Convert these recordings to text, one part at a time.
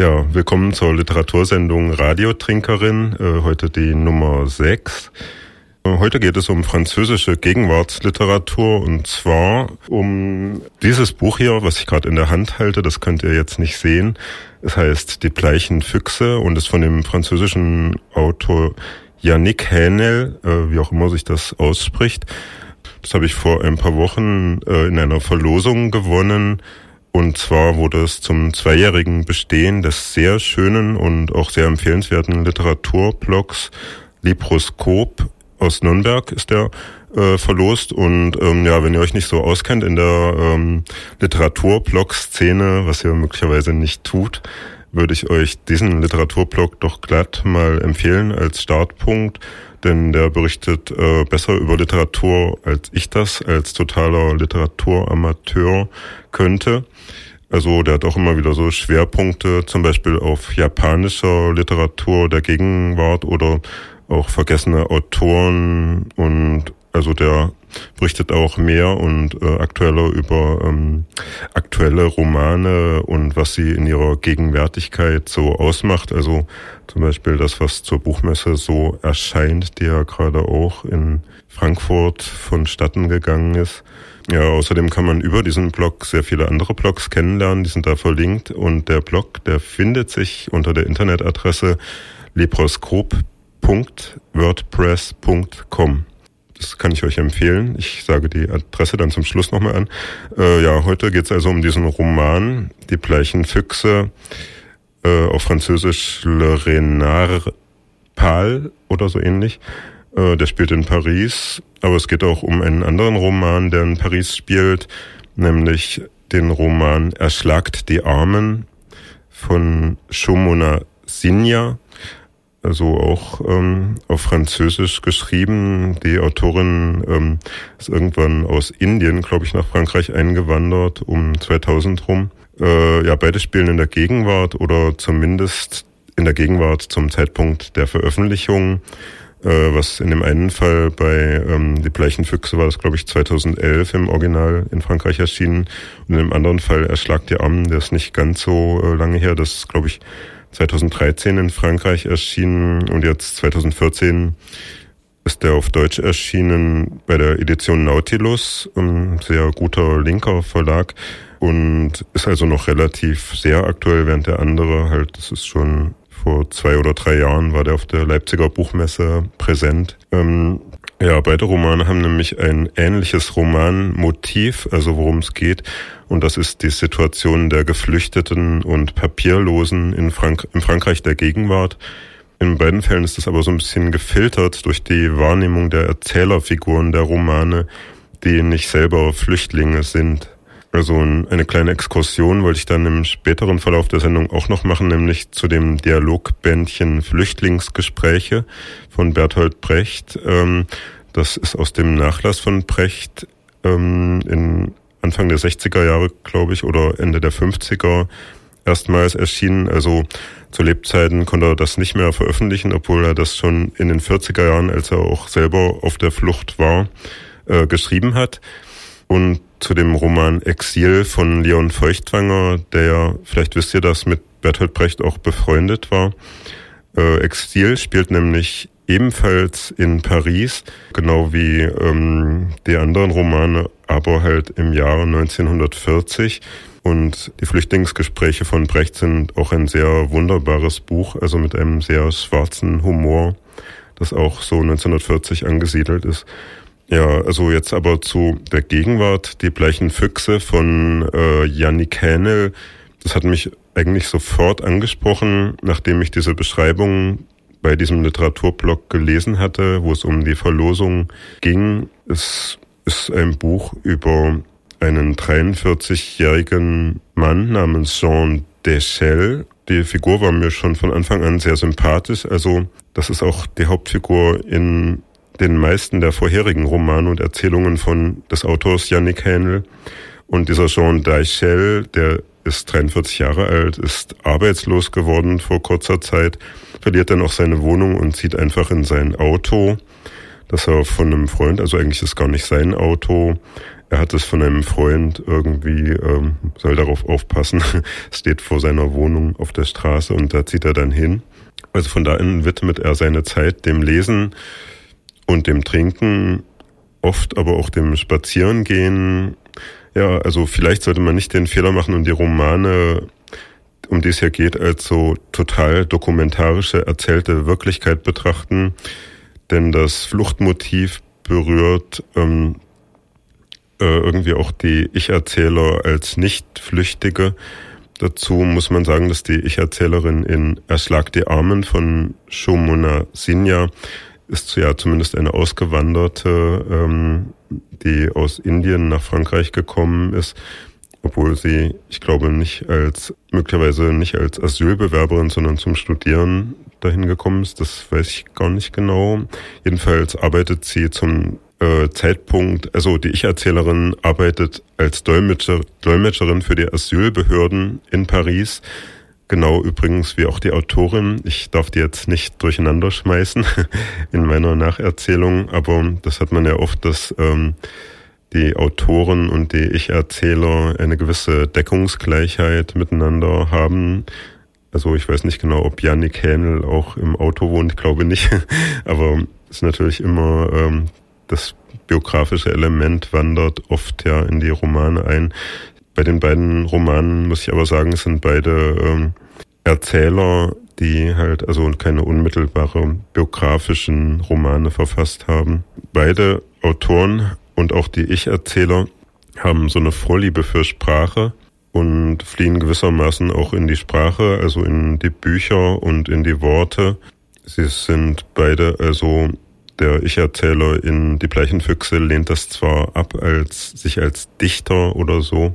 Ja, willkommen zur Literatursendung Radiotrinkerin, äh, heute die Nummer 6. Äh, heute geht es um französische Gegenwartsliteratur und zwar um dieses Buch hier, was ich gerade in der Hand halte, das könnt ihr jetzt nicht sehen. Es heißt Die bleichen Füchse und ist von dem französischen Autor Yannick Hänel, äh, wie auch immer sich das ausspricht. Das habe ich vor ein paar Wochen in einer Verlosung gewonnen und zwar wurde es zum zweijährigen Bestehen des sehr schönen und auch sehr empfehlenswerten Literaturblogs Libroskop aus Nürnberg ist der äh, verlost. Und ähm, ja, wenn ihr euch nicht so auskennt in der ähm, Literaturblog-Szene, was ihr möglicherweise nicht tut, würde ich euch diesen Literaturblog doch glatt mal empfehlen als Startpunkt, denn der berichtet äh, besser über Literatur, als ich das als totaler Literaturamateur könnte. Also der hat auch immer wieder so Schwerpunkte, zum Beispiel auf japanischer Literatur der Gegenwart oder auch vergessene Autoren und also der berichtet auch mehr und äh, aktueller über ähm, aktuelle Romane und was sie in ihrer Gegenwärtigkeit so ausmacht. Also zum Beispiel das, was zur Buchmesse so erscheint, die ja gerade auch in Frankfurt vonstatten gegangen ist. Ja, außerdem kann man über diesen Blog sehr viele andere Blogs kennenlernen, die sind da verlinkt und der Blog, der findet sich unter der Internetadresse leproskop.wordpress.com. Das kann ich euch empfehlen. Ich sage die Adresse dann zum Schluss nochmal an. Äh, ja, heute geht es also um diesen Roman, Die bleichen Füchse, äh, auf Französisch Le Renard Pâle oder so ähnlich. Äh, der spielt in Paris, aber es geht auch um einen anderen Roman, der in Paris spielt, nämlich den Roman Erschlagt die Armen von Shomona Sinja, also auch ähm, auf Französisch geschrieben. Die Autorin ähm, ist irgendwann aus Indien, glaube ich, nach Frankreich eingewandert, um 2000 rum. Äh, ja, beide spielen in der Gegenwart oder zumindest in der Gegenwart zum Zeitpunkt der Veröffentlichung äh, was in dem einen Fall bei ähm, Die Bleichen Füchse war das, glaube ich, 2011 im Original in Frankreich erschienen. Und in dem anderen Fall Erschlag die Armen, der ist nicht ganz so äh, lange her. Das ist, glaube ich, 2013 in Frankreich erschienen und jetzt 2014 ist der auf Deutsch erschienen bei der Edition Nautilus, ein sehr guter linker Verlag und ist also noch relativ sehr aktuell, während der andere halt, das ist schon vor zwei oder drei Jahren war der auf der Leipziger Buchmesse präsent. Ähm, ja, beide Romane haben nämlich ein ähnliches Romanmotiv, also worum es geht. Und das ist die Situation der Geflüchteten und Papierlosen in, Frank in Frankreich der Gegenwart. In beiden Fällen ist das aber so ein bisschen gefiltert durch die Wahrnehmung der Erzählerfiguren der Romane, die nicht selber Flüchtlinge sind. Also eine kleine Exkursion wollte ich dann im späteren Verlauf der Sendung auch noch machen, nämlich zu dem Dialogbändchen Flüchtlingsgespräche von Bertolt Brecht. Ähm, das ist aus dem Nachlass von Brecht ähm, in Anfang der 60er Jahre, glaube ich, oder Ende der 50er erstmals erschienen. Also zu Lebzeiten konnte er das nicht mehr veröffentlichen, obwohl er das schon in den 40er Jahren, als er auch selber auf der Flucht war, äh, geschrieben hat. Und zu dem Roman Exil von Leon Feuchtwanger, der, vielleicht wisst ihr das, mit Bertolt Brecht auch befreundet war. Äh, Exil spielt nämlich ebenfalls in Paris, genau wie ähm, die anderen Romane, aber halt im Jahre 1940. Und die Flüchtlingsgespräche von Brecht sind auch ein sehr wunderbares Buch, also mit einem sehr schwarzen Humor, das auch so 1940 angesiedelt ist. Ja, also jetzt aber zu der Gegenwart, die bleichen Füchse von äh, Yannick Hähnel. Das hat mich eigentlich sofort angesprochen, nachdem ich diese Beschreibung bei diesem Literaturblog gelesen hatte, wo es um die Verlosung ging. Es ist ein Buch über einen 43-jährigen Mann namens Jean Deschelles. Die Figur war mir schon von Anfang an sehr sympathisch. Also das ist auch die Hauptfigur in den meisten der vorherigen Romane und Erzählungen von des Autors Yannick Hähnel. Und dieser Jean Deichel, der ist 43 Jahre alt, ist arbeitslos geworden vor kurzer Zeit, verliert dann auch seine Wohnung und zieht einfach in sein Auto, das er von einem Freund, also eigentlich ist gar nicht sein Auto, er hat es von einem Freund irgendwie, ähm, soll darauf aufpassen, steht vor seiner Wohnung auf der Straße und da zieht er dann hin. Also von da an widmet er seine Zeit dem Lesen und dem Trinken, oft aber auch dem Spazierengehen. Ja, also vielleicht sollte man nicht den Fehler machen und die Romane, um die es hier geht, als so total dokumentarische, erzählte Wirklichkeit betrachten. Denn das Fluchtmotiv berührt ähm, äh, irgendwie auch die Ich-Erzähler als Nicht-Flüchtige. Dazu muss man sagen, dass die Ich-Erzählerin in Erschlag die Armen von Shomona Sinja ist ja zumindest eine Ausgewanderte, ähm, die aus Indien nach Frankreich gekommen ist, obwohl sie, ich glaube, nicht als, möglicherweise nicht als Asylbewerberin, sondern zum Studieren dahin gekommen ist. Das weiß ich gar nicht genau. Jedenfalls arbeitet sie zum äh, Zeitpunkt, also die Ich-Erzählerin arbeitet als Dolmetscher, Dolmetscherin für die Asylbehörden in Paris. Genau übrigens wie auch die Autorin. Ich darf die jetzt nicht durcheinander schmeißen in meiner Nacherzählung, aber das hat man ja oft, dass ähm, die Autoren und die Ich-Erzähler eine gewisse Deckungsgleichheit miteinander haben. Also ich weiß nicht genau, ob Yannick Hähnel auch im Auto wohnt, ich glaube nicht. Aber es ist natürlich immer ähm, das biografische Element wandert oft ja in die Romane ein. Bei den beiden Romanen muss ich aber sagen, es sind beide ähm, Erzähler, die halt also keine unmittelbare biografischen Romane verfasst haben. Beide Autoren und auch die Ich-Erzähler haben so eine Vorliebe für Sprache und fliehen gewissermaßen auch in die Sprache, also in die Bücher und in die Worte. Sie sind beide also der Ich-Erzähler in Die Bleichenfüchse lehnt das zwar ab, als sich als Dichter oder so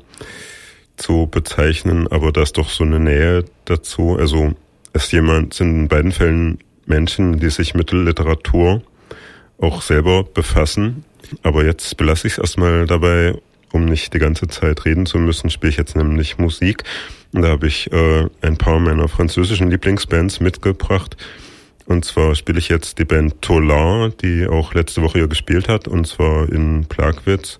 zu bezeichnen, aber da ist doch so eine Nähe dazu. Also es jemand sind in beiden Fällen Menschen, die sich mit Literatur auch selber befassen. Aber jetzt belasse ich es erstmal dabei, um nicht die ganze Zeit reden zu müssen, spiele ich jetzt nämlich Musik. Da habe ich äh, ein paar meiner französischen Lieblingsbands mitgebracht. Und zwar spiele ich jetzt die Band Tolar, die auch letzte Woche hier gespielt hat, und zwar in Plagwitz.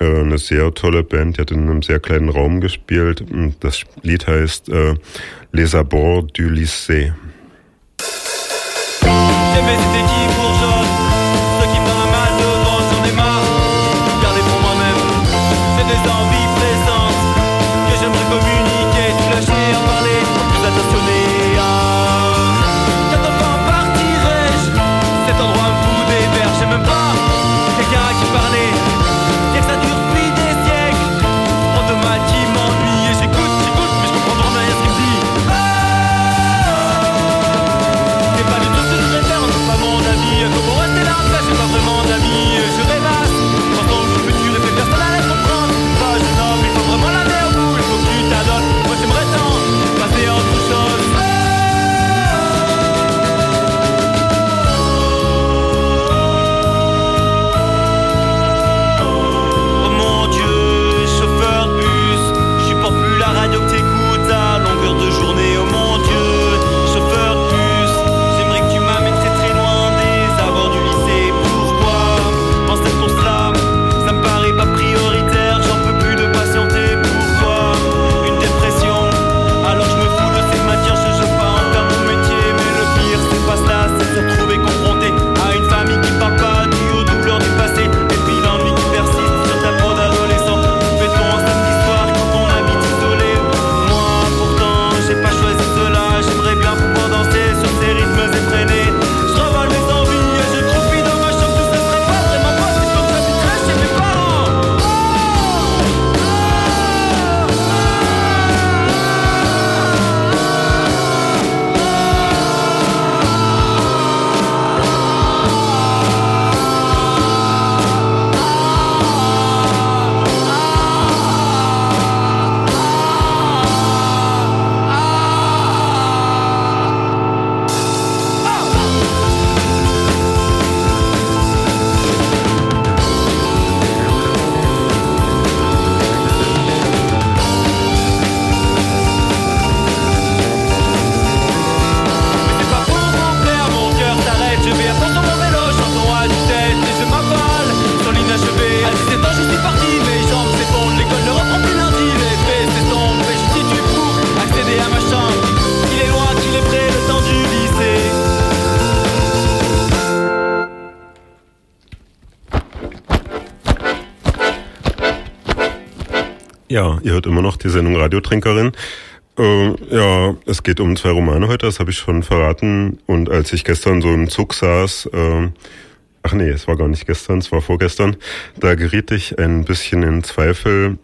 Äh, eine sehr tolle Band, die hat in einem sehr kleinen Raum gespielt. Das Lied heißt äh, Les Abords du Lycée. Sendung Radiotrinkerin. Äh, ja, es geht um zwei Romane heute, das habe ich schon verraten. Und als ich gestern so im Zug saß, äh, ach nee, es war gar nicht gestern, es war vorgestern, da geriet ich ein bisschen in Zweifel,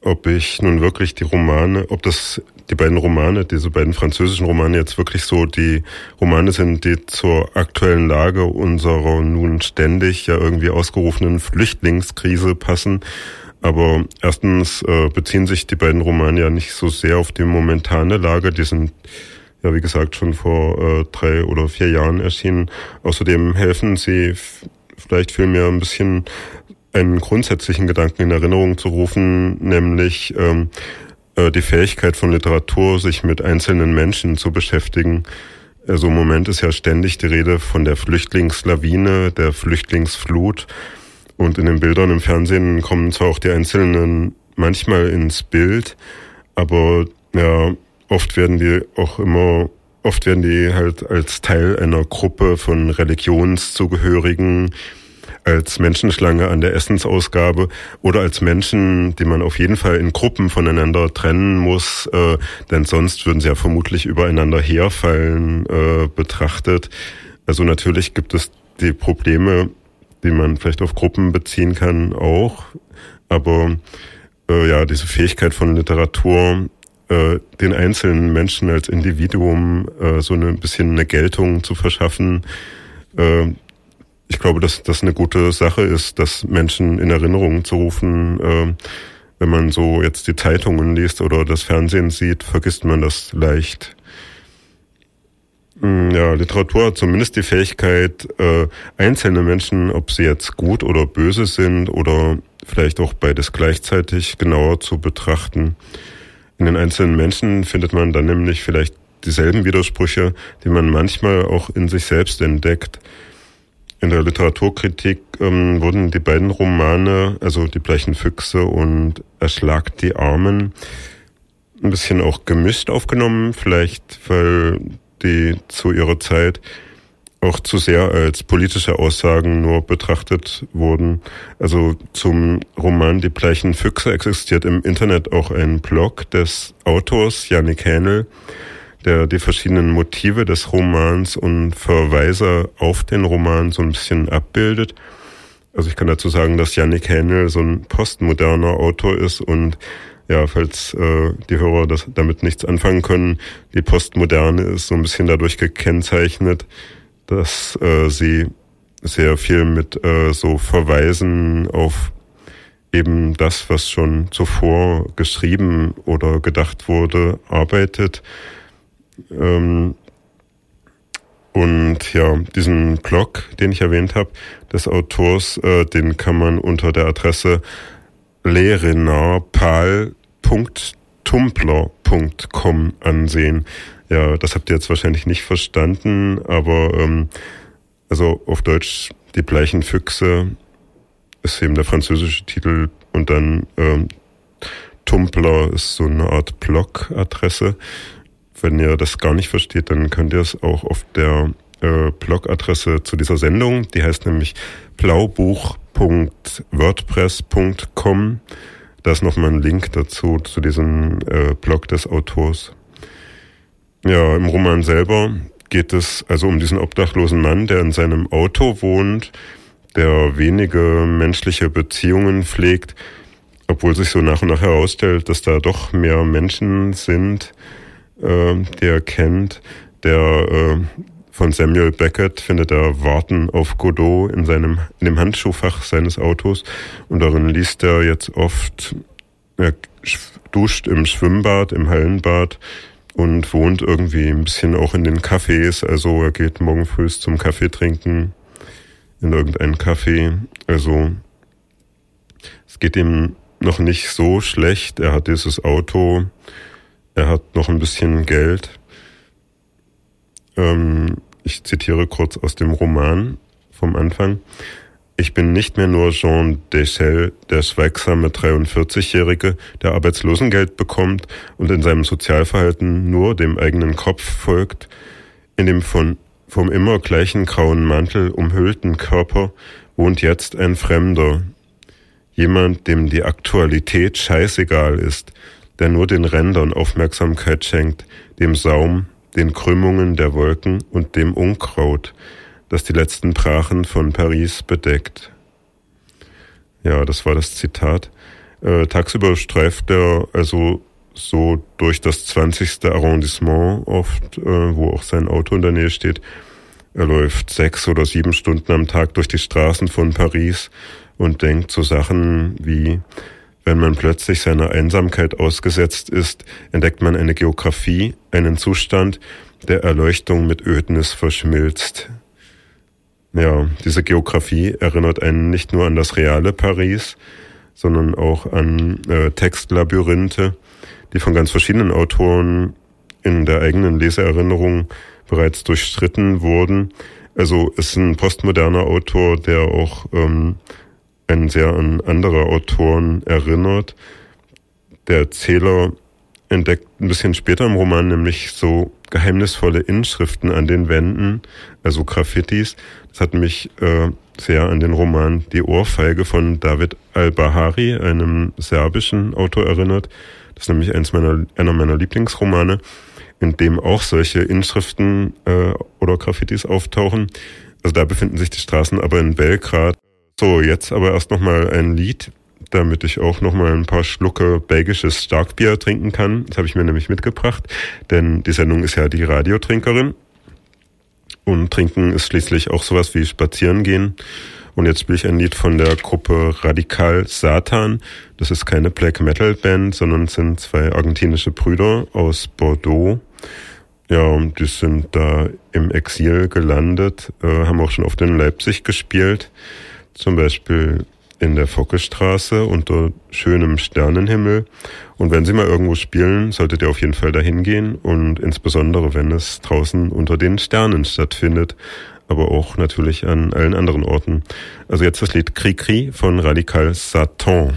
ob ich nun wirklich die Romane, ob das die beiden Romane, diese beiden französischen Romane jetzt wirklich so die Romane sind, die zur aktuellen Lage unserer nun ständig ja irgendwie ausgerufenen Flüchtlingskrise passen aber erstens äh, beziehen sich die beiden Romane ja nicht so sehr auf die momentane Lage. Die sind ja, wie gesagt, schon vor äh, drei oder vier Jahren erschienen. Außerdem helfen sie vielleicht vielmehr ein bisschen einen grundsätzlichen Gedanken in Erinnerung zu rufen, nämlich ähm, äh, die Fähigkeit von Literatur, sich mit einzelnen Menschen zu beschäftigen. Also im Moment ist ja ständig die Rede von der Flüchtlingslawine, der Flüchtlingsflut. Und in den Bildern im Fernsehen kommen zwar auch die Einzelnen manchmal ins Bild, aber ja, oft werden die auch immer, oft werden die halt als Teil einer Gruppe von Religionszugehörigen, als Menschenschlange an der Essensausgabe oder als Menschen, die man auf jeden Fall in Gruppen voneinander trennen muss, äh, denn sonst würden sie ja vermutlich übereinander herfallen, äh, betrachtet. Also natürlich gibt es die Probleme, die man vielleicht auf Gruppen beziehen kann, auch. Aber äh, ja, diese Fähigkeit von Literatur, äh, den einzelnen Menschen als Individuum äh, so ein bisschen eine Geltung zu verschaffen, äh, ich glaube, dass das eine gute Sache ist, das Menschen in Erinnerung zu rufen. Äh, wenn man so jetzt die Zeitungen liest oder das Fernsehen sieht, vergisst man das leicht. Mm, ja, Literatur hat zumindest die Fähigkeit, äh, einzelne Menschen, ob sie jetzt gut oder böse sind oder vielleicht auch beides gleichzeitig genauer zu betrachten. In den einzelnen Menschen findet man dann nämlich vielleicht dieselben Widersprüche, die man manchmal auch in sich selbst entdeckt. In der Literaturkritik ähm, wurden die beiden Romane, also Die bleichen Füchse und Erschlagt die Armen, ein bisschen auch gemischt aufgenommen, vielleicht weil die zu ihrer Zeit auch zu sehr als politische Aussagen nur betrachtet wurden. Also zum Roman Die bleichen Füchse existiert im Internet auch ein Blog des Autors Yannick Hähnel, der die verschiedenen Motive des Romans und Verweise auf den Roman so ein bisschen abbildet. Also ich kann dazu sagen, dass Yannick Hähnel so ein postmoderner Autor ist und ja, falls äh, die Hörer das damit nichts anfangen können, die Postmoderne ist so ein bisschen dadurch gekennzeichnet, dass äh, sie sehr viel mit äh, so Verweisen auf eben das, was schon zuvor geschrieben oder gedacht wurde, arbeitet. Ähm, und ja, diesen Blog, den ich erwähnt habe, des Autors, äh, den kann man unter der Adresse lerenarpal www.tumblr.com ansehen. Ja, das habt ihr jetzt wahrscheinlich nicht verstanden, aber ähm, also auf Deutsch die bleichen Füchse ist eben der französische Titel und dann ähm, Tumblr ist so eine Art Blog-Adresse. Wenn ihr das gar nicht versteht, dann könnt ihr es auch auf der äh, Blog-Adresse zu dieser Sendung, die heißt nämlich blaubuch.wordpress.com da ist nochmal ein Link dazu, zu diesem äh, Blog des Autors. Ja, im Roman selber geht es also um diesen obdachlosen Mann, der in seinem Auto wohnt, der wenige menschliche Beziehungen pflegt, obwohl sich so nach und nach herausstellt, dass da doch mehr Menschen sind, äh, die er kennt, der äh, von Samuel Beckett findet er Warten auf Godot in seinem, in dem Handschuhfach seines Autos. Und darin liest er jetzt oft, er duscht im Schwimmbad, im Hallenbad und wohnt irgendwie ein bisschen auch in den Cafés, also er geht morgen früh zum Kaffee trinken in irgendein Café, also es geht ihm noch nicht so schlecht, er hat dieses Auto, er hat noch ein bisschen Geld, ähm, ich zitiere kurz aus dem Roman vom Anfang. Ich bin nicht mehr nur Jean Deschel, der schweigsame 43-Jährige, der Arbeitslosengeld bekommt und in seinem Sozialverhalten nur dem eigenen Kopf folgt, in dem von, vom immer gleichen grauen Mantel umhüllten Körper wohnt jetzt ein Fremder. Jemand, dem die Aktualität scheißegal ist, der nur den Rändern Aufmerksamkeit schenkt, dem Saum, den Krümmungen der Wolken und dem Unkraut, das die letzten Brachen von Paris bedeckt. Ja, das war das Zitat. Äh, tagsüber streift er also so durch das 20. Arrondissement oft, äh, wo auch sein Auto in der Nähe steht. Er läuft sechs oder sieben Stunden am Tag durch die Straßen von Paris und denkt so Sachen wie, wenn man plötzlich seiner Einsamkeit ausgesetzt ist, entdeckt man eine Geografie, einen Zustand, der Erleuchtung mit Ödnis verschmilzt. Ja, diese Geografie erinnert einen nicht nur an das reale Paris, sondern auch an äh, Textlabyrinthe, die von ganz verschiedenen Autoren in der eigenen Leseerinnerung bereits durchstritten wurden. Also ist ein postmoderner Autor, der auch ähm, einen sehr an andere Autoren erinnert. Der Erzähler entdeckt ein bisschen später im Roman nämlich so geheimnisvolle Inschriften an den Wänden, also Graffitis. Das hat mich äh, sehr an den Roman Die Ohrfeige von David Al-Bahari, einem serbischen Autor, erinnert. Das ist nämlich eins meiner, einer meiner Lieblingsromane, in dem auch solche Inschriften äh, oder Graffitis auftauchen. Also da befinden sich die Straßen aber in Belgrad. So, jetzt aber erst nochmal ein Lied, damit ich auch nochmal ein paar Schlucke belgisches Starkbier trinken kann. Das habe ich mir nämlich mitgebracht, denn die Sendung ist ja die Radiotrinkerin. Und trinken ist schließlich auch sowas wie spazieren gehen. Und jetzt spiele ich ein Lied von der Gruppe Radikal Satan. Das ist keine Black Metal Band, sondern sind zwei argentinische Brüder aus Bordeaux. Ja, und die sind da im Exil gelandet, äh, haben auch schon oft in Leipzig gespielt. Zum Beispiel in der Fockestraße unter schönem Sternenhimmel. Und wenn Sie mal irgendwo spielen, solltet ihr auf jeden Fall dahin gehen und insbesondere, wenn es draußen unter den Sternen stattfindet, aber auch natürlich an allen anderen Orten. Also jetzt das Lied Cri Cri von Radikal Satan.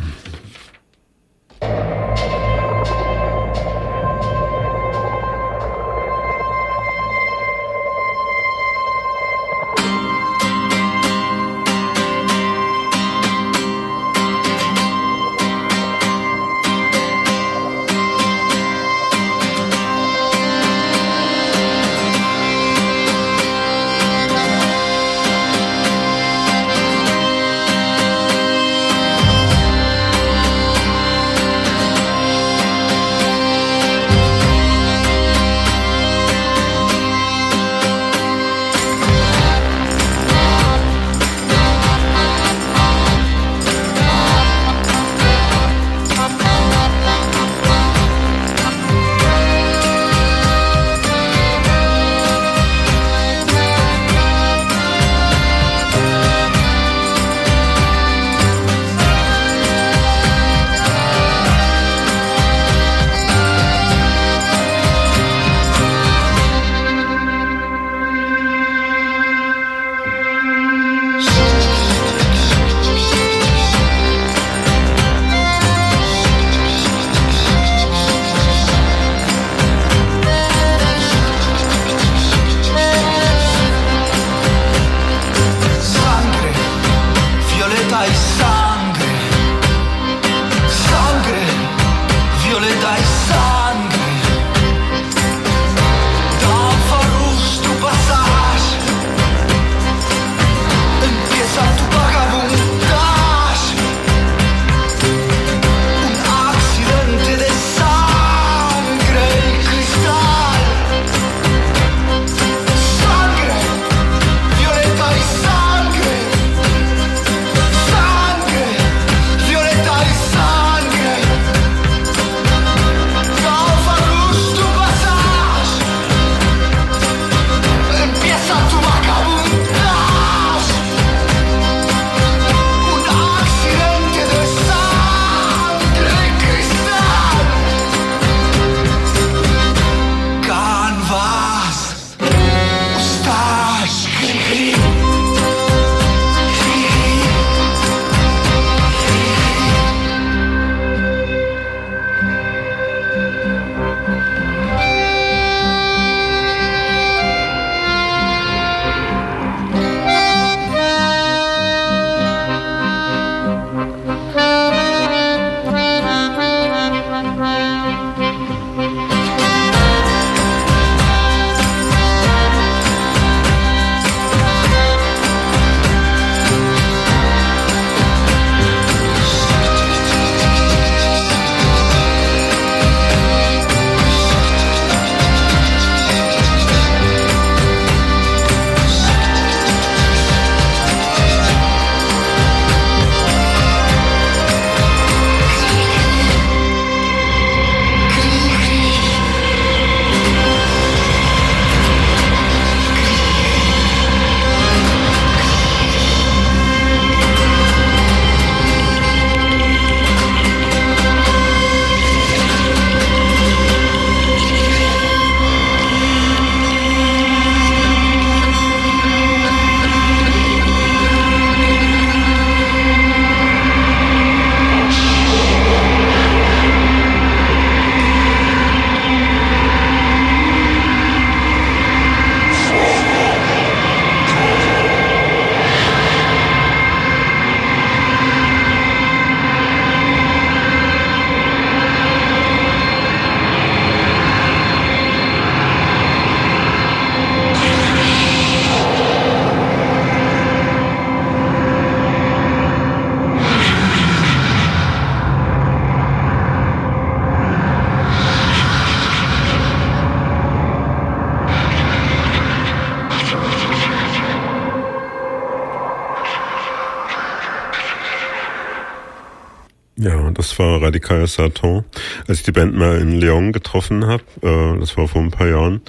Das war Radical Satan. Als ich die Band mal in Lyon getroffen habe, äh, das war vor ein paar Jahren,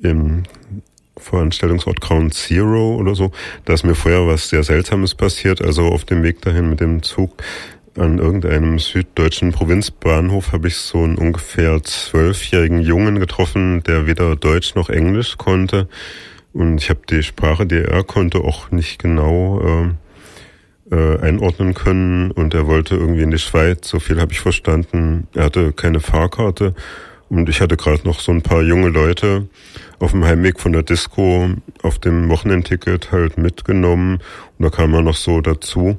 im Veranstaltungsort Ground Zero oder so, da ist mir vorher was sehr Seltsames passiert. Also auf dem Weg dahin mit dem Zug an irgendeinem süddeutschen Provinzbahnhof habe ich so einen ungefähr zwölfjährigen Jungen getroffen, der weder Deutsch noch Englisch konnte. Und ich habe die Sprache, die er konnte, auch nicht genau äh, äh, einordnen können und er wollte irgendwie in die Schweiz. So viel habe ich verstanden. Er hatte keine Fahrkarte und ich hatte gerade noch so ein paar junge Leute auf dem Heimweg von der Disco auf dem Wochenendticket halt mitgenommen und da kam er noch so dazu.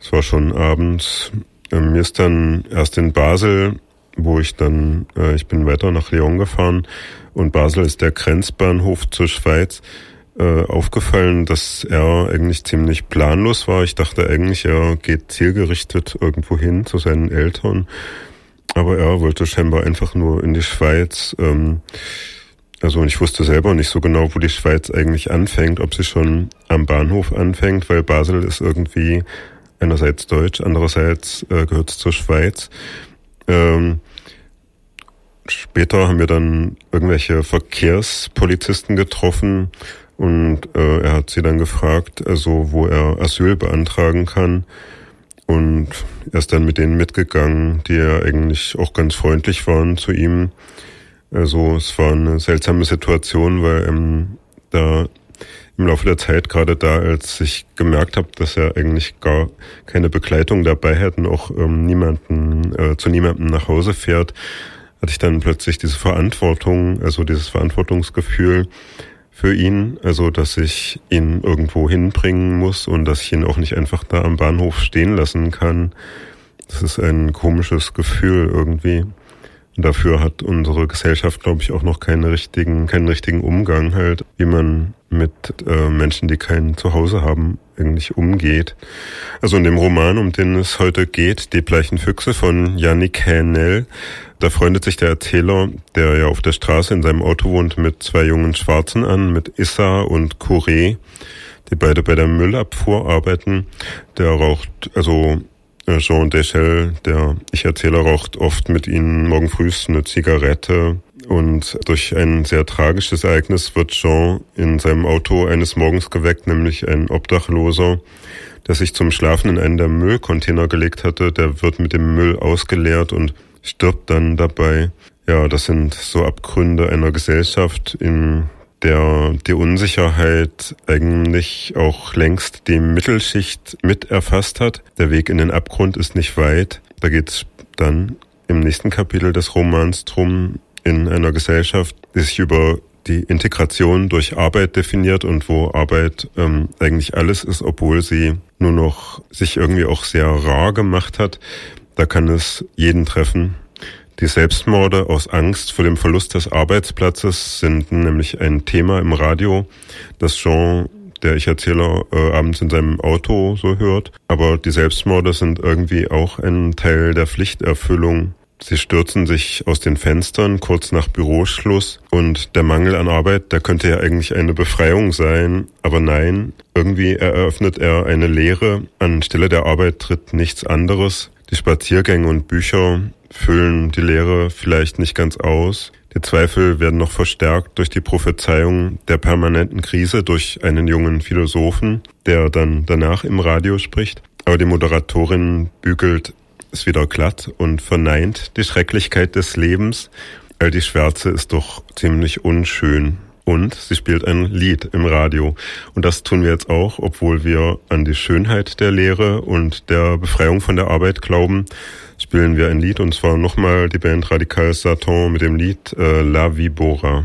Es war schon abends. Ähm, mir ist dann erst in Basel, wo ich dann, äh, ich bin weiter nach Lyon gefahren und Basel ist der Grenzbahnhof zur Schweiz äh, aufgefallen, dass er eigentlich ziemlich planlos war. Ich dachte eigentlich, er geht zielgerichtet irgendwo hin zu seinen Eltern. Aber er wollte scheinbar einfach nur in die Schweiz. Ähm, also ich wusste selber nicht so genau, wo die Schweiz eigentlich anfängt, ob sie schon am Bahnhof anfängt, weil Basel ist irgendwie einerseits deutsch, andererseits äh, gehört es zur Schweiz. Ähm, später haben wir dann irgendwelche Verkehrspolizisten getroffen, und äh, er hat sie dann gefragt, also wo er Asyl beantragen kann. Und er ist dann mit denen mitgegangen, die ja eigentlich auch ganz freundlich waren zu ihm. Also es war eine seltsame Situation, weil ähm, da im Laufe der Zeit, gerade da, als ich gemerkt habe, dass er eigentlich gar keine Begleitung dabei hat und auch ähm, niemanden äh, zu niemandem nach Hause fährt, hatte ich dann plötzlich diese Verantwortung, also dieses Verantwortungsgefühl, für ihn, also dass ich ihn irgendwo hinbringen muss und dass ich ihn auch nicht einfach da am Bahnhof stehen lassen kann. Das ist ein komisches Gefühl irgendwie. Und dafür hat unsere Gesellschaft, glaube ich, auch noch keinen richtigen, keinen richtigen Umgang halt, wie man mit äh, Menschen, die kein Zuhause haben, eigentlich umgeht. Also in dem Roman, um den es heute geht, Die bleichen Füchse von Yannick Hähnel, da freundet sich der Erzähler, der ja auf der Straße in seinem Auto wohnt, mit zwei jungen Schwarzen an, mit Issa und Couré, die beide bei der Müllabfuhr arbeiten. Der raucht, also äh, Jean Deschel, der Ich-Erzähler, raucht oft mit ihnen morgen früh eine Zigarette. Und durch ein sehr tragisches Ereignis wird Jean in seinem Auto eines Morgens geweckt, nämlich ein Obdachloser, der sich zum Schlafen in einen der Müllcontainer gelegt hatte. Der wird mit dem Müll ausgeleert und stirbt dann dabei. Ja, das sind so Abgründe einer Gesellschaft, in der die Unsicherheit eigentlich auch längst die Mittelschicht mit erfasst hat. Der Weg in den Abgrund ist nicht weit. Da geht's dann im nächsten Kapitel des Romans drum, in einer Gesellschaft, die sich über die Integration durch Arbeit definiert und wo Arbeit ähm, eigentlich alles ist, obwohl sie nur noch sich irgendwie auch sehr rar gemacht hat. Da kann es jeden treffen. Die Selbstmorde aus Angst vor dem Verlust des Arbeitsplatzes sind nämlich ein Thema im Radio, das Jean, der Ich-Erzähler, äh, abends in seinem Auto so hört. Aber die Selbstmorde sind irgendwie auch ein Teil der Pflichterfüllung. Sie stürzen sich aus den Fenstern kurz nach Büroschluss und der Mangel an Arbeit, der könnte ja eigentlich eine Befreiung sein, aber nein, irgendwie eröffnet er eine Lehre, anstelle der Arbeit tritt nichts anderes, die Spaziergänge und Bücher füllen die Lehre vielleicht nicht ganz aus. Die Zweifel werden noch verstärkt durch die Prophezeiung der permanenten Krise durch einen jungen Philosophen, der dann danach im Radio spricht. Aber die Moderatorin bügelt es wieder glatt und verneint die Schrecklichkeit des Lebens. All die Schwärze ist doch ziemlich unschön und sie spielt ein Lied im Radio. Und das tun wir jetzt auch, obwohl wir an die Schönheit der Lehre und der Befreiung von der Arbeit glauben, spielen wir ein Lied und zwar nochmal die Band Radical Satan mit dem Lied äh, La Vibora.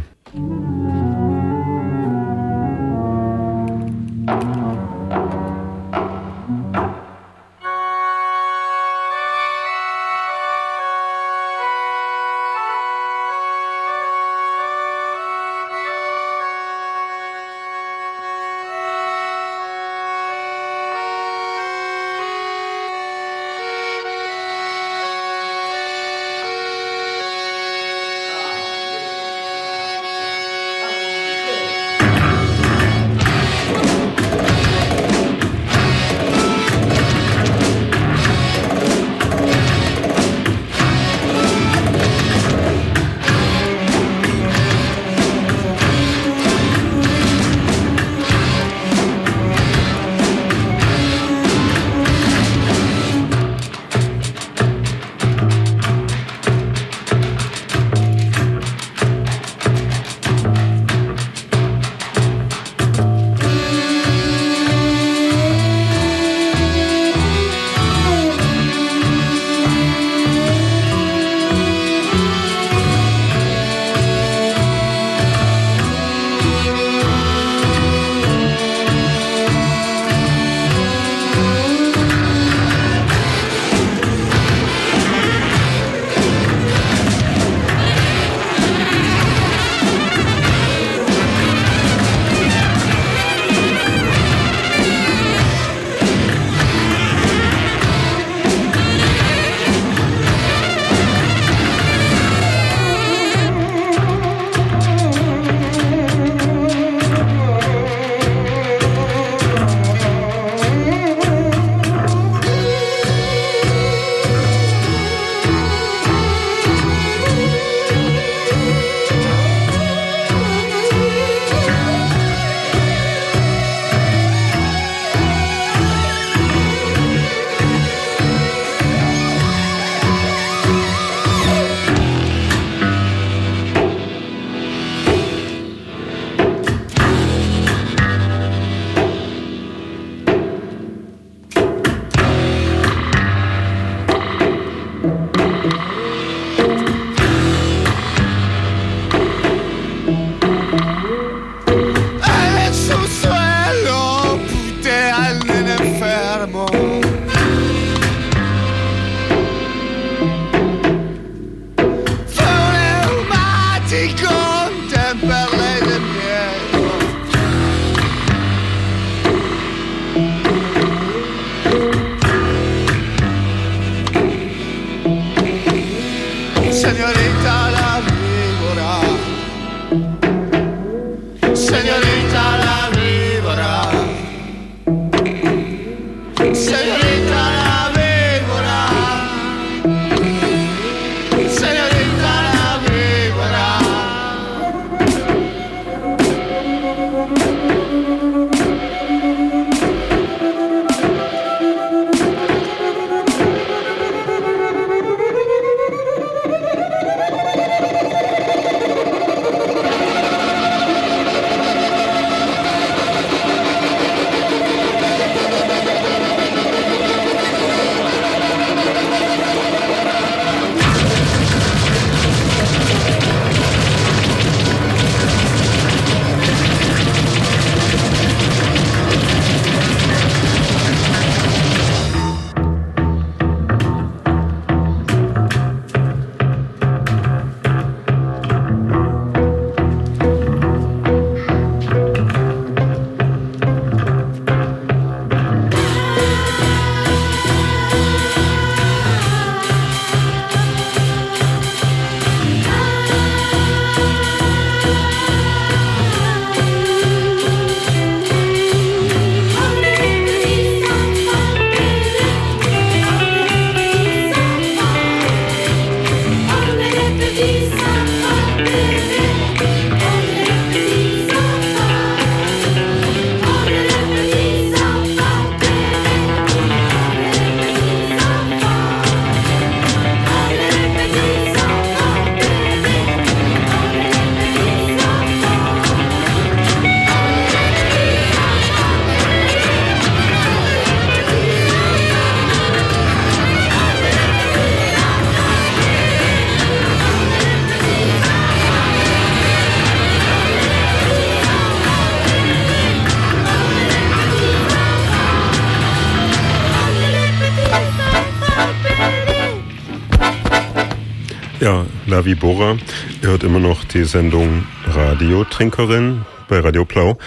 Lavi Bora. Ihr hört immer noch die Sendung Radiotrinkerin bei Radio Blau.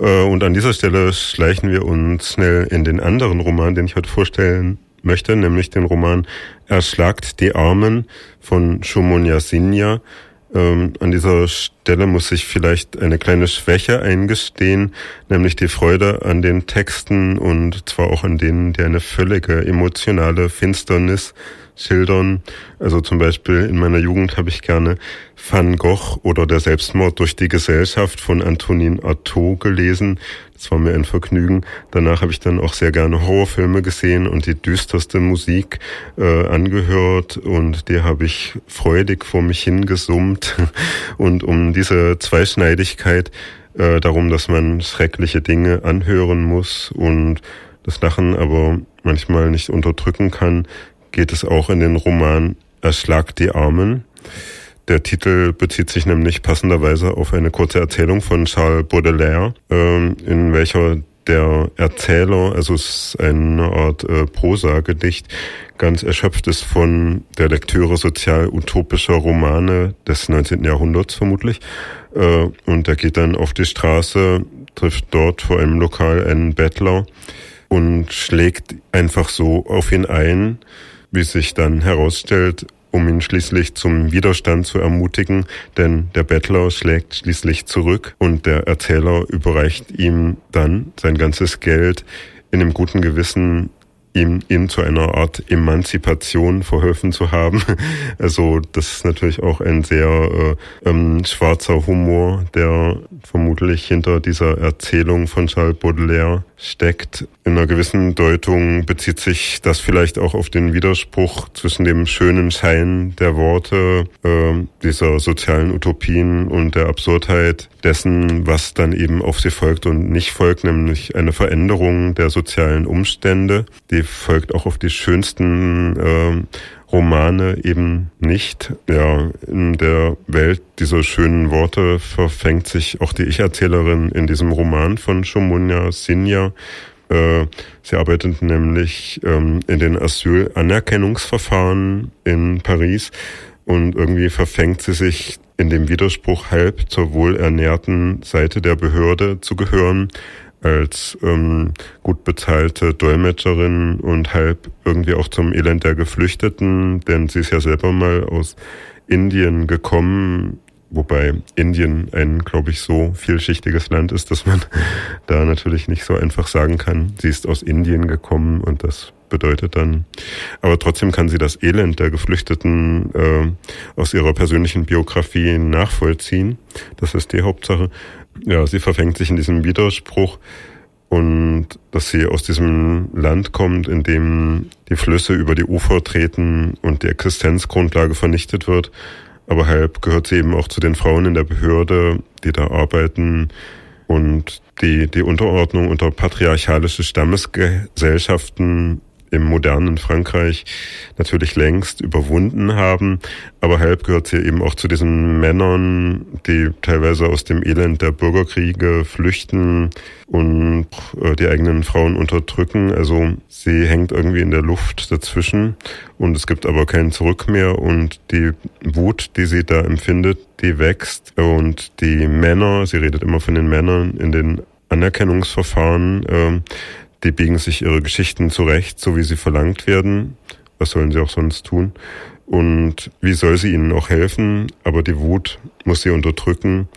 Äh, und an dieser Stelle schleichen wir uns schnell in den anderen Roman, den ich heute vorstellen möchte, nämlich den Roman Erschlagt die Armen von Shumonya Sinja. Ähm, an dieser Stelle muss ich vielleicht eine kleine Schwäche eingestehen, nämlich die Freude an den Texten und zwar auch an denen, die eine völlige emotionale Finsternis schildern. Also zum Beispiel in meiner Jugend habe ich gerne Van Gogh oder Der Selbstmord durch die Gesellschaft von Antonin Artaud gelesen. Das war mir ein Vergnügen. Danach habe ich dann auch sehr gerne Horrorfilme gesehen und die düsterste Musik äh, angehört und die habe ich freudig vor mich hingesummt. Und um diese Zweischneidigkeit äh, darum, dass man schreckliche Dinge anhören muss und das Lachen aber manchmal nicht unterdrücken kann, geht es auch in den Roman Erschlag die Armen. Der Titel bezieht sich nämlich passenderweise auf eine kurze Erzählung von Charles Baudelaire, ähm, in welcher der Erzähler, also es ist eine Art äh, Prosa-Gedicht, ganz erschöpft ist von der Lektüre sozial-utopischer Romane des 19. Jahrhunderts vermutlich. Äh, und er geht dann auf die Straße, trifft dort vor einem Lokal einen Bettler und schlägt einfach so auf ihn ein wie sich dann herausstellt, um ihn schließlich zum Widerstand zu ermutigen, denn der Bettler schlägt schließlich zurück und der Erzähler überreicht ihm dann sein ganzes Geld in dem guten Gewissen, ihm, ihm zu einer Art Emanzipation verholfen zu haben. Also das ist natürlich auch ein sehr äh, ähm, schwarzer Humor, der vermutlich hinter dieser Erzählung von Charles Baudelaire steckt. In einer gewissen Deutung bezieht sich das vielleicht auch auf den Widerspruch zwischen dem schönen Schein der Worte, äh, dieser sozialen Utopien und der Absurdheit dessen, was dann eben auf sie folgt und nicht folgt, nämlich eine Veränderung der sozialen Umstände. Die folgt auch auf die schönsten äh, Romane eben nicht. Ja, in der Welt dieser schönen Worte verfängt sich auch die Ich-Erzählerin in diesem Roman von Shumunya Sinja. Äh, sie arbeitet nämlich ähm, in den Asylanerkennungsverfahren in Paris und irgendwie verfängt sie sich in dem Widerspruch halb zur wohlernährten Seite der Behörde zu gehören, als ähm, gut bezahlte Dolmetscherin und halb irgendwie auch zum Elend der Geflüchteten, denn sie ist ja selber mal aus Indien gekommen, wobei Indien ein, glaube ich, so vielschichtiges Land ist, dass man da natürlich nicht so einfach sagen kann, sie ist aus Indien gekommen und das bedeutet dann, aber trotzdem kann sie das Elend der Geflüchteten äh, aus ihrer persönlichen Biografie nachvollziehen. Das ist die Hauptsache ja, sie verfängt sich in diesem Widerspruch und dass sie aus diesem Land kommt, in dem die Flüsse über die Ufer treten und die Existenzgrundlage vernichtet wird. Aber halb gehört sie eben auch zu den Frauen in der Behörde, die da arbeiten und die, die Unterordnung unter patriarchalische Stammesgesellschaften im modernen Frankreich natürlich längst überwunden haben. Aber halb gehört sie eben auch zu diesen Männern, die teilweise aus dem Elend der Bürgerkriege flüchten und äh, die eigenen Frauen unterdrücken. Also sie hängt irgendwie in der Luft dazwischen und es gibt aber kein Zurück mehr und die Wut, die sie da empfindet, die wächst und die Männer, sie redet immer von den Männern in den Anerkennungsverfahren, äh, die biegen sich ihre Geschichten zurecht, so wie sie verlangt werden. Was sollen sie auch sonst tun? Und wie soll sie ihnen auch helfen? Aber die Wut muss sie unterdrücken.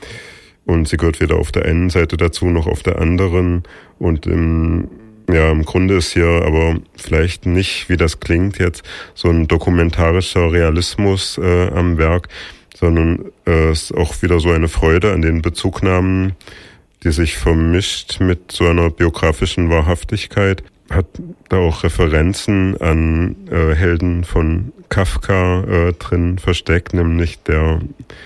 Und sie gehört weder auf der einen Seite dazu noch auf der anderen. Und im, ja, im Grunde ist hier aber vielleicht nicht, wie das klingt jetzt, so ein dokumentarischer Realismus äh, am Werk, sondern äh, es ist auch wieder so eine Freude an den Bezugnahmen die sich vermischt mit so einer biografischen Wahrhaftigkeit, hat da auch Referenzen an äh, Helden von Kafka äh, drin versteckt, nämlich der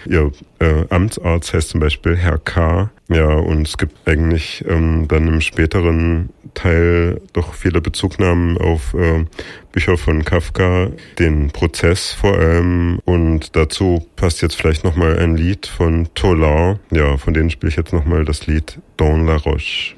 ihr äh, Amtsarzt heißt zum Beispiel Herr K. Ja, und es gibt eigentlich ähm, dann im späteren Teil doch viele Bezugnahmen auf äh, Bücher von Kafka, den Prozess vor allem und dazu passt jetzt vielleicht nochmal ein Lied von Tolar, ja, von denen spiele ich jetzt nochmal das Lied Dans la Roche.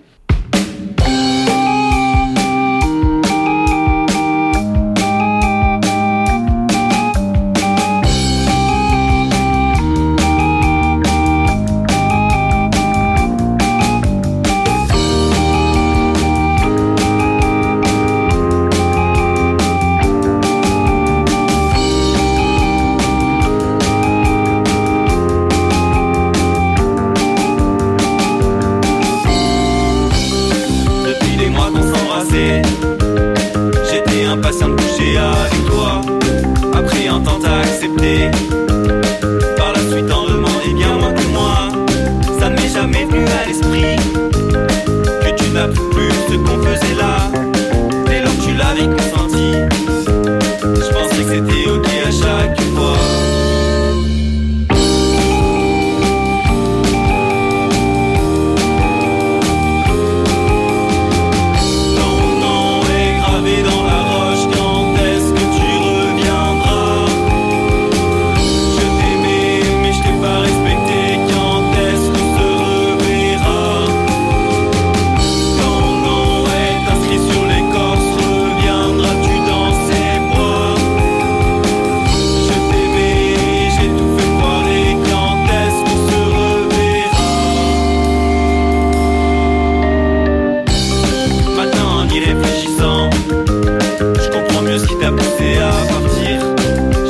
Poussé à partir.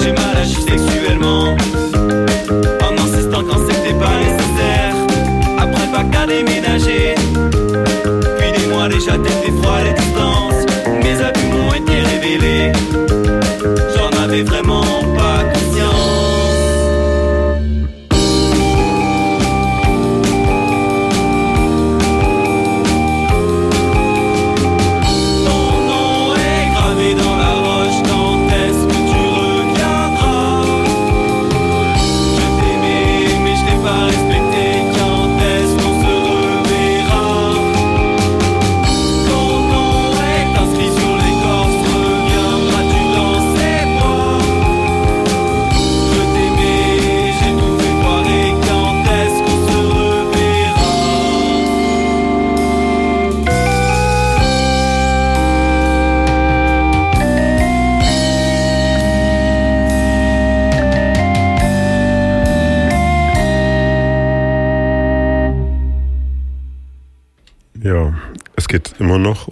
J'ai mal agi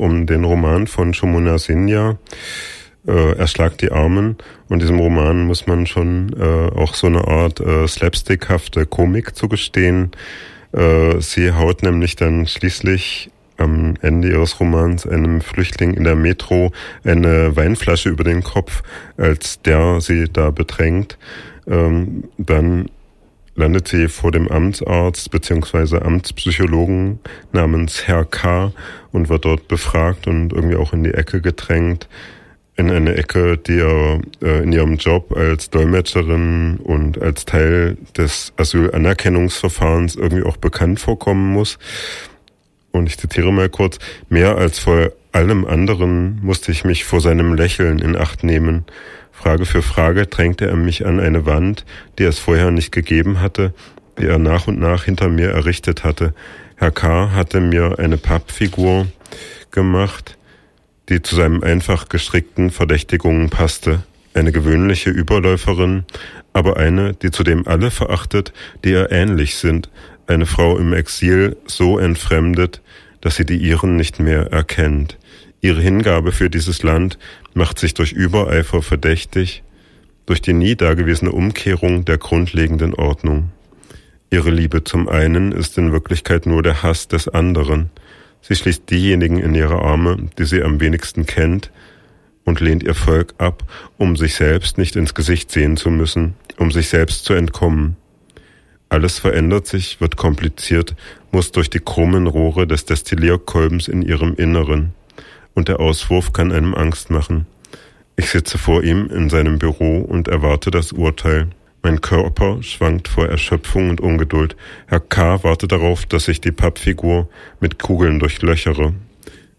um den Roman von Shomuna Sinja, äh, Erschlag die Armen. Und diesem Roman muss man schon äh, auch so eine Art äh, slapstickhafte Komik zugestehen. Äh, sie haut nämlich dann schließlich am Ende ihres Romans einem Flüchtling in der Metro eine Weinflasche über den Kopf, als der sie da bedrängt. Ähm, dann landet sie vor dem Amtsarzt bzw. Amtspsychologen namens Herr K. und wird dort befragt und irgendwie auch in die Ecke gedrängt. In eine Ecke, die er äh, in ihrem Job als Dolmetscherin und als Teil des Asylanerkennungsverfahrens irgendwie auch bekannt vorkommen muss. Und ich zitiere mal kurz, mehr als vor allem anderen musste ich mich vor seinem Lächeln in Acht nehmen. Frage für Frage drängte er mich an eine Wand, die es vorher nicht gegeben hatte, die er nach und nach hinter mir errichtet hatte. Herr K. hatte mir eine Pappfigur gemacht, die zu seinen einfach gestrickten Verdächtigungen passte. Eine gewöhnliche Überläuferin, aber eine, die zudem alle verachtet, die ihr ähnlich sind. Eine Frau im Exil so entfremdet, dass sie die ihren nicht mehr erkennt. Ihre Hingabe für dieses Land macht sich durch Übereifer verdächtig, durch die nie dagewesene Umkehrung der grundlegenden Ordnung. Ihre Liebe zum einen ist in Wirklichkeit nur der Hass des anderen. Sie schließt diejenigen in ihre Arme, die sie am wenigsten kennt, und lehnt ihr Volk ab, um sich selbst nicht ins Gesicht sehen zu müssen, um sich selbst zu entkommen. Alles verändert sich, wird kompliziert, muss durch die krummen Rohre des Destillierkolbens in ihrem Inneren. Und der Auswurf kann einem Angst machen. Ich sitze vor ihm in seinem Büro und erwarte das Urteil. Mein Körper schwankt vor Erschöpfung und Ungeduld. Herr K. wartet darauf, dass ich die Pappfigur mit Kugeln durchlöchere.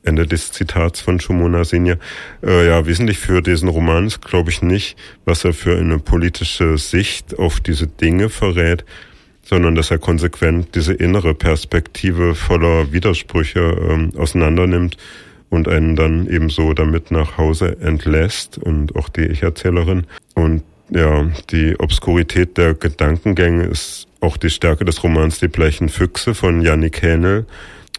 Ende des Zitats von Shumona Senior. Äh, ja, wesentlich für diesen Roman ist, glaube ich, nicht, was er für eine politische Sicht auf diese Dinge verrät, sondern dass er konsequent diese innere Perspektive voller Widersprüche ähm, auseinandernimmt und einen dann ebenso damit nach Hause entlässt und auch die Ich-Erzählerin. Und ja, die Obskurität der Gedankengänge ist auch die Stärke des Romans Die bleichen Füchse von Yannick Hähnel.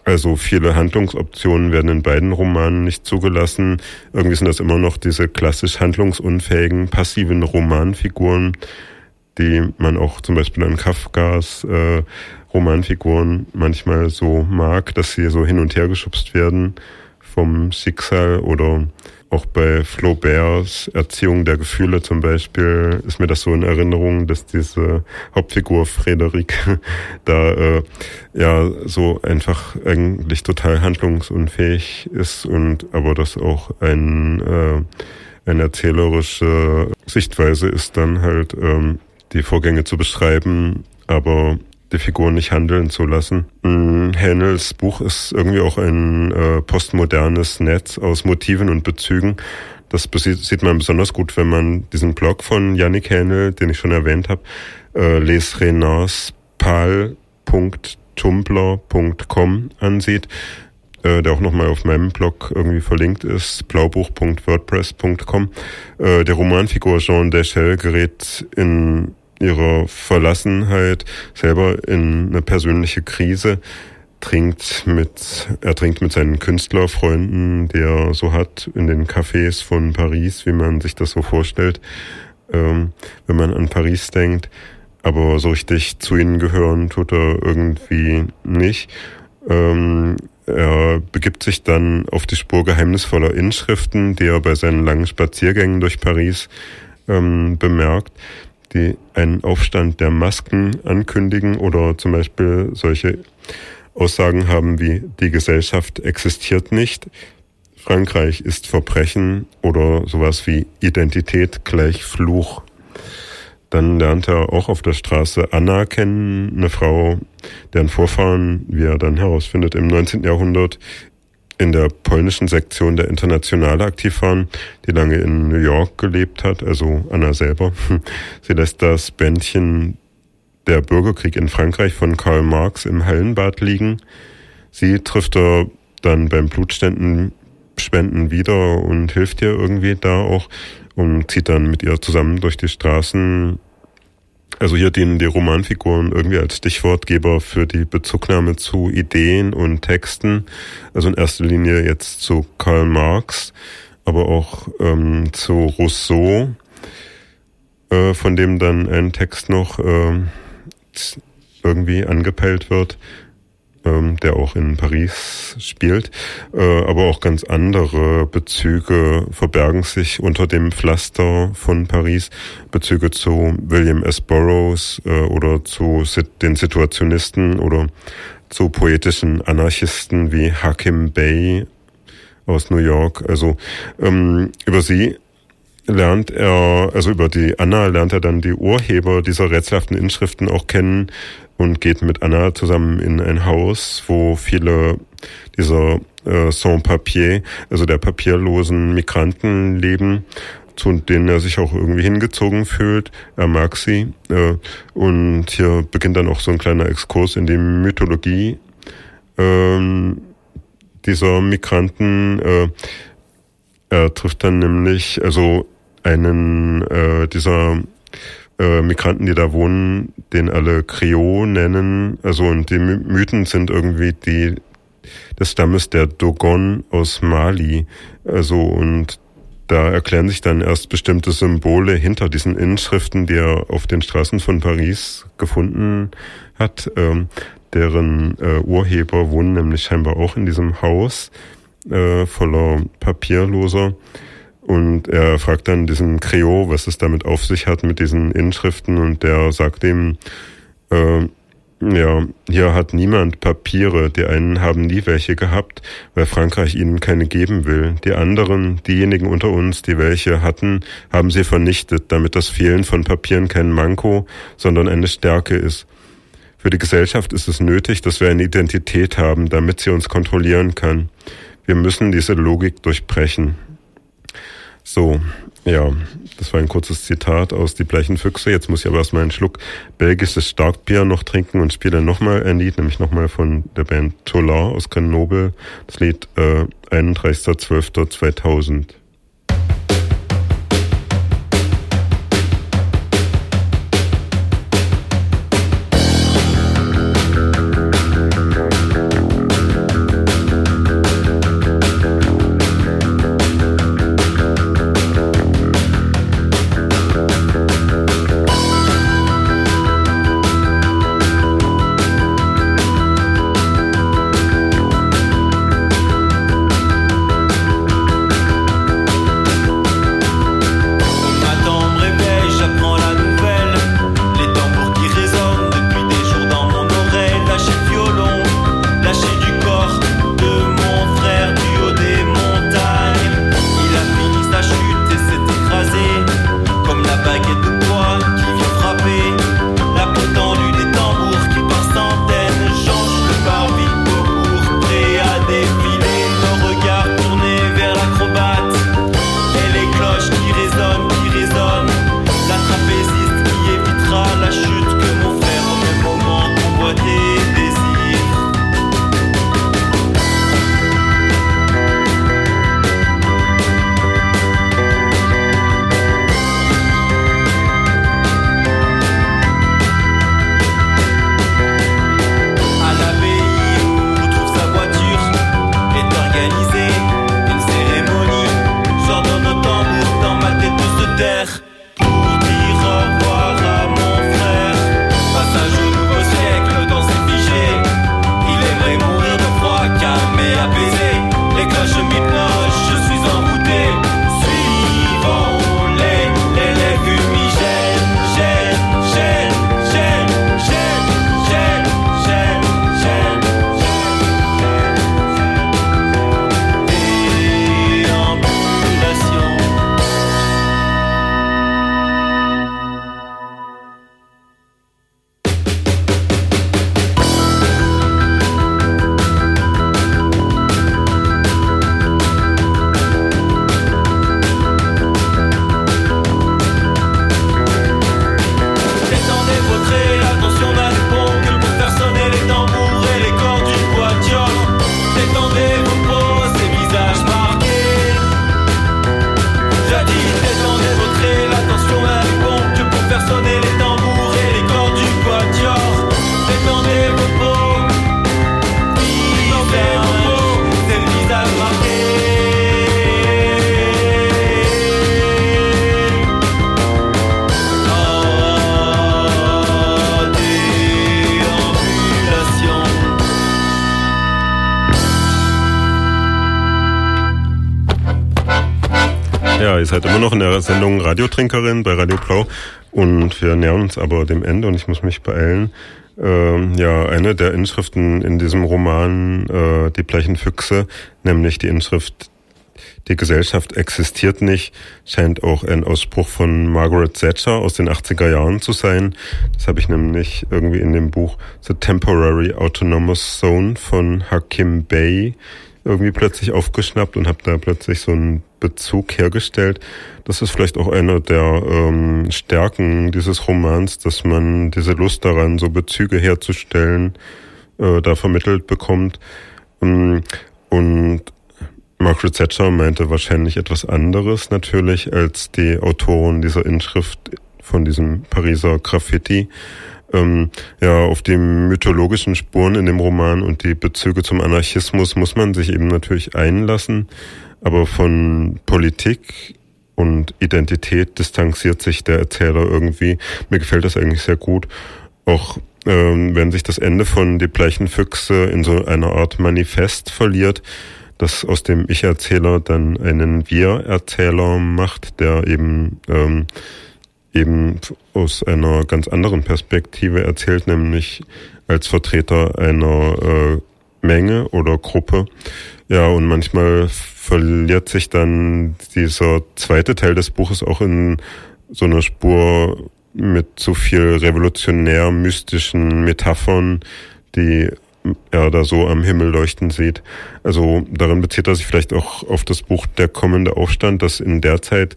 Also viele Handlungsoptionen werden in beiden Romanen nicht zugelassen. Irgendwie sind das immer noch diese klassisch handlungsunfähigen, passiven Romanfiguren, die man auch zum Beispiel an Kafkas äh, Romanfiguren manchmal so mag, dass sie so hin und her geschubst werden vom Schicksal oder Auch bei Flauberts Erziehung der Gefühle zum Beispiel ist mir das so in Erinnerung, dass diese Hauptfigur Frederik da äh, ja so einfach eigentlich total handlungsunfähig ist und aber das auch ein äh, eine erzählerische Sichtweise ist dann halt ähm, die Vorgänge zu beschreiben, aber die Figuren nicht handeln zu lassen. Hänels mm, Buch ist irgendwie auch ein äh, postmodernes Netz aus Motiven und Bezügen. Das sieht man besonders gut, wenn man diesen Blog von Yannick Hänel, den ich schon erwähnt habe, äh, lesrenarspal.tumblr.com ansieht, äh, der auch nochmal auf meinem Blog irgendwie verlinkt ist, blaubuch.wordpress.com. Äh, der Romanfigur Jean Deschel gerät in ihrer Verlassenheit selber in eine persönliche Krise, trinkt mit, er trinkt mit seinen Künstlerfreunden, die er so hat, in den Cafés von Paris, wie man sich das so vorstellt, ähm, wenn man an Paris denkt. Aber so richtig zu ihnen gehören tut er irgendwie nicht. Ähm, er begibt sich dann auf die Spur geheimnisvoller Inschriften, die er bei seinen langen Spaziergängen durch Paris ähm, bemerkt die einen Aufstand der Masken ankündigen oder zum Beispiel solche Aussagen haben wie die Gesellschaft existiert nicht, Frankreich ist Verbrechen oder sowas wie Identität gleich Fluch. Dann lernt er auch auf der Straße Anna kennen, eine Frau, deren Vorfahren, wie er dann herausfindet, im 19. Jahrhundert in der polnischen Sektion der Internationale aktiv waren, die lange in New York gelebt hat, also Anna selber. Sie lässt das Bändchen Der Bürgerkrieg in Frankreich von Karl Marx im Hallenbad liegen. Sie trifft er dann beim Blutständen Spenden wieder und hilft ihr irgendwie da auch und zieht dann mit ihr zusammen durch die Straßen also hier dienen die Romanfiguren irgendwie als Stichwortgeber für die Bezugnahme zu Ideen und Texten. Also in erster Linie jetzt zu Karl Marx, aber auch ähm, zu Rousseau, äh, von dem dann ein Text noch äh, irgendwie angepeilt wird ähm, der auch in Paris spielt. Äh, aber auch ganz andere Bezüge verbergen sich unter dem Pflaster von Paris. Bezüge zu William S. Burroughs äh, oder zu den Situationisten oder zu poetischen Anarchisten wie Hakim Bey aus New York. Also ähm, über sie lernt er, also über die Anna lernt er dann die Urheber dieser rätselhaften Inschriften auch kennen, und geht mit Anna zusammen in ein Haus, wo viele dieser äh, Sans-Papier, also der papierlosen Migranten leben, zu denen er sich auch irgendwie hingezogen fühlt. Er mag sie. Äh, und hier beginnt dann auch so ein kleiner Exkurs in die Mythologie äh, dieser Migranten. Äh, er trifft dann nämlich also einen äh, dieser äh, Migranten, die da wohnen, den alle Creole nennen. Also und die Mythen sind irgendwie die des Stammes der Dogon aus Mali. Also und da erklären sich dann erst bestimmte Symbole hinter diesen Inschriften, die er auf den Straßen von Paris gefunden hat. Ähm, deren äh, Urheber wohnen nämlich scheinbar auch in diesem Haus äh, voller Papierloser. Und er fragt dann diesen Creot, was es damit auf sich hat mit diesen Inschriften und der sagt ihm, äh, ja, hier hat niemand Papiere. Die einen haben nie welche gehabt, weil Frankreich ihnen keine geben will. Die anderen, diejenigen unter uns, die welche hatten, haben sie vernichtet, damit das Fehlen von Papieren kein Manko, sondern eine Stärke ist. Für die Gesellschaft ist es nötig, dass wir eine Identität haben, damit sie uns kontrollieren kann. Wir müssen diese Logik durchbrechen. So, ja, das war ein kurzes Zitat aus Die bleichen Füchse. Jetzt muss ich aber erstmal einen Schluck belgisches Starkbier noch trinken und spiele nochmal ein Lied, nämlich nochmal von der Band Tolar aus Grenoble. Das Lied äh, 31.12.2000. Ihr seid immer noch in der Sendung Radiotrinkerin bei Radio Blau und wir nähern uns aber dem Ende und ich muss mich beeilen. Ähm, ja, eine der Inschriften in diesem Roman äh, Die bleichen Füchse, nämlich die Inschrift Die Gesellschaft existiert nicht, scheint auch ein Ausspruch von Margaret Thatcher aus den 80er Jahren zu sein. Das habe ich nämlich irgendwie in dem Buch The Temporary Autonomous Zone von Hakim Bey irgendwie plötzlich aufgeschnappt und habe da plötzlich so einen Bezug hergestellt. Das ist vielleicht auch einer der ähm, Stärken dieses Romans, dass man diese Lust daran, so Bezüge herzustellen, äh, da vermittelt bekommt. Ähm, und Margaret Thatcher meinte wahrscheinlich etwas anderes natürlich als die Autoren dieser Inschrift von diesem Pariser Graffiti ähm, ja, auf die mythologischen Spuren in dem Roman und die Bezüge zum Anarchismus muss man sich eben natürlich einlassen, aber von Politik und Identität distanziert sich der Erzähler irgendwie. Mir gefällt das eigentlich sehr gut. Auch ähm, wenn sich das Ende von Die bleichen Füchse in so einer Art Manifest verliert, das aus dem Ich-Erzähler dann einen Wir-Erzähler macht, der eben ähm, eben aus einer ganz anderen Perspektive erzählt, nämlich als Vertreter einer äh, Menge oder Gruppe. Ja, und manchmal verliert sich dann dieser zweite Teil des Buches auch in so einer Spur mit zu viel revolutionär mystischen Metaphern, die er da so am Himmel leuchten sieht. Also darin bezieht er sich vielleicht auch auf das Buch Der kommende Aufstand, das in der Zeit,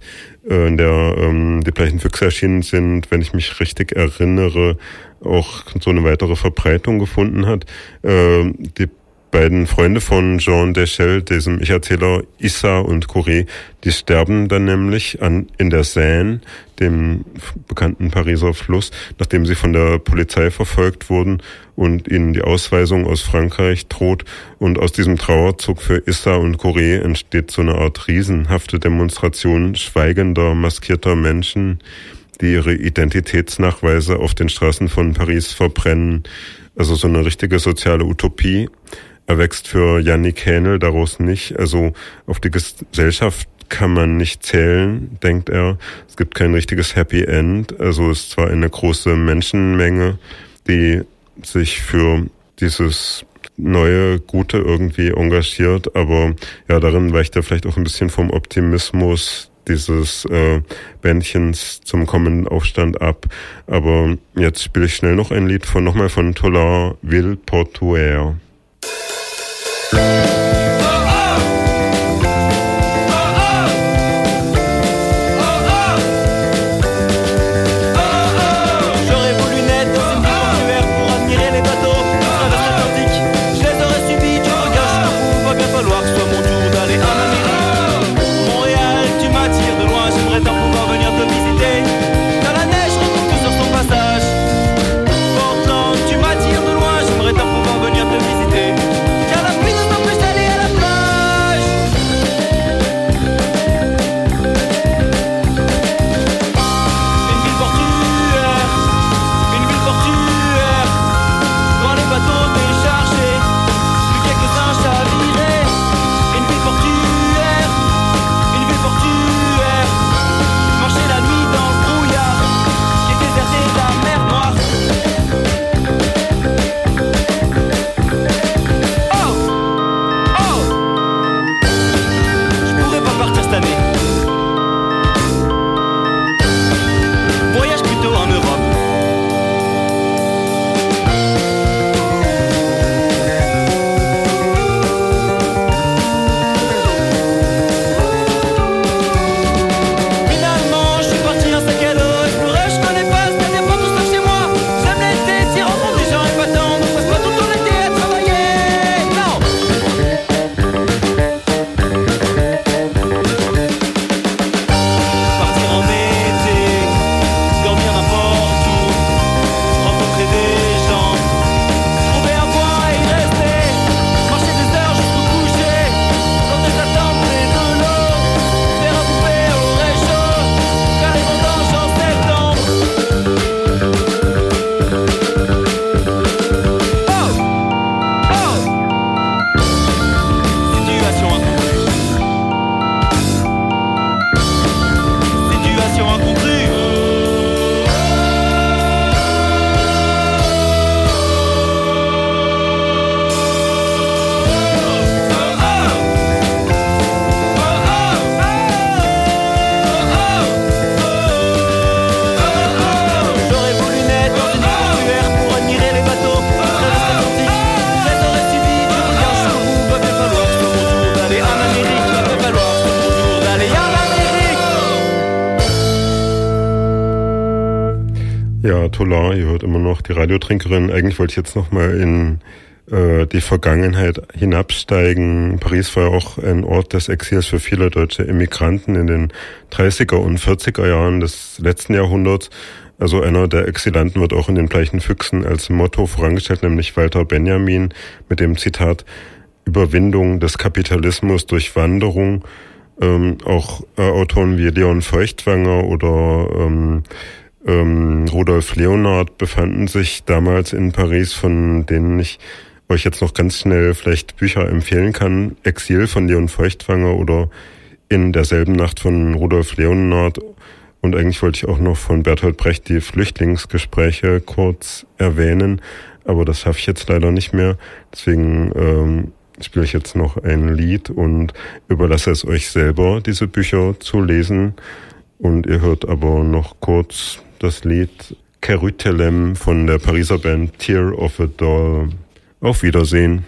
äh, in der ähm, die gleichen Füchse erschienen sind, wenn ich mich richtig erinnere, auch so eine weitere Verbreitung gefunden hat. Äh, die beiden Freunde von Jean Deschel, diesem Ich-Erzähler Issa und Coré, die sterben dann nämlich an, in der Seine, dem bekannten Pariser Fluss, nachdem sie von der Polizei verfolgt wurden und ihnen die Ausweisung aus Frankreich droht. Und aus diesem Trauerzug für Issa und Coré entsteht so eine Art riesenhafte Demonstration schweigender, maskierter Menschen, die ihre Identitätsnachweise auf den Straßen von Paris verbrennen. Also so eine richtige soziale Utopie erwächst für Yannick Hähnel daraus nicht. Also auf die Gesellschaft kann man nicht zählen, denkt er. Es gibt kein richtiges Happy End. Also es ist zwar eine große Menschenmenge, die sich für dieses neue Gute irgendwie engagiert, aber ja, darin weicht er vielleicht auch ein bisschen vom Optimismus dieses äh, Bändchens zum kommenden Aufstand ab. Aber jetzt spiele ich schnell noch ein Lied von nochmal von Tolar Ville Portuaire. Bye. Radiotrinkerin. Eigentlich wollte ich jetzt nochmal in äh, die Vergangenheit hinabsteigen. Paris war auch ein Ort des Exils für viele deutsche Immigranten in den 30er und 40er Jahren des letzten Jahrhunderts. Also einer der Exilanten wird auch in den Bleichen Füchsen als Motto vorangestellt, nämlich Walter Benjamin mit dem Zitat Überwindung des Kapitalismus durch Wanderung. Ähm, auch äh, Autoren wie Leon Feuchtwanger oder ähm, ähm, Rudolf Leonard befanden sich damals in Paris, von denen ich euch jetzt noch ganz schnell vielleicht Bücher empfehlen kann. Exil von Leon Feuchtwanger oder in derselben Nacht von Rudolf Leonard und eigentlich wollte ich auch noch von Bertolt Brecht die Flüchtlingsgespräche kurz erwähnen, aber das schaffe ich jetzt leider nicht mehr. Deswegen ähm, spiele ich jetzt noch ein Lied und überlasse es euch selber, diese Bücher zu lesen. Und ihr hört aber noch kurz das Lied Kerutelem von der Pariser Band Tear of a Doll. Auf Wiedersehen.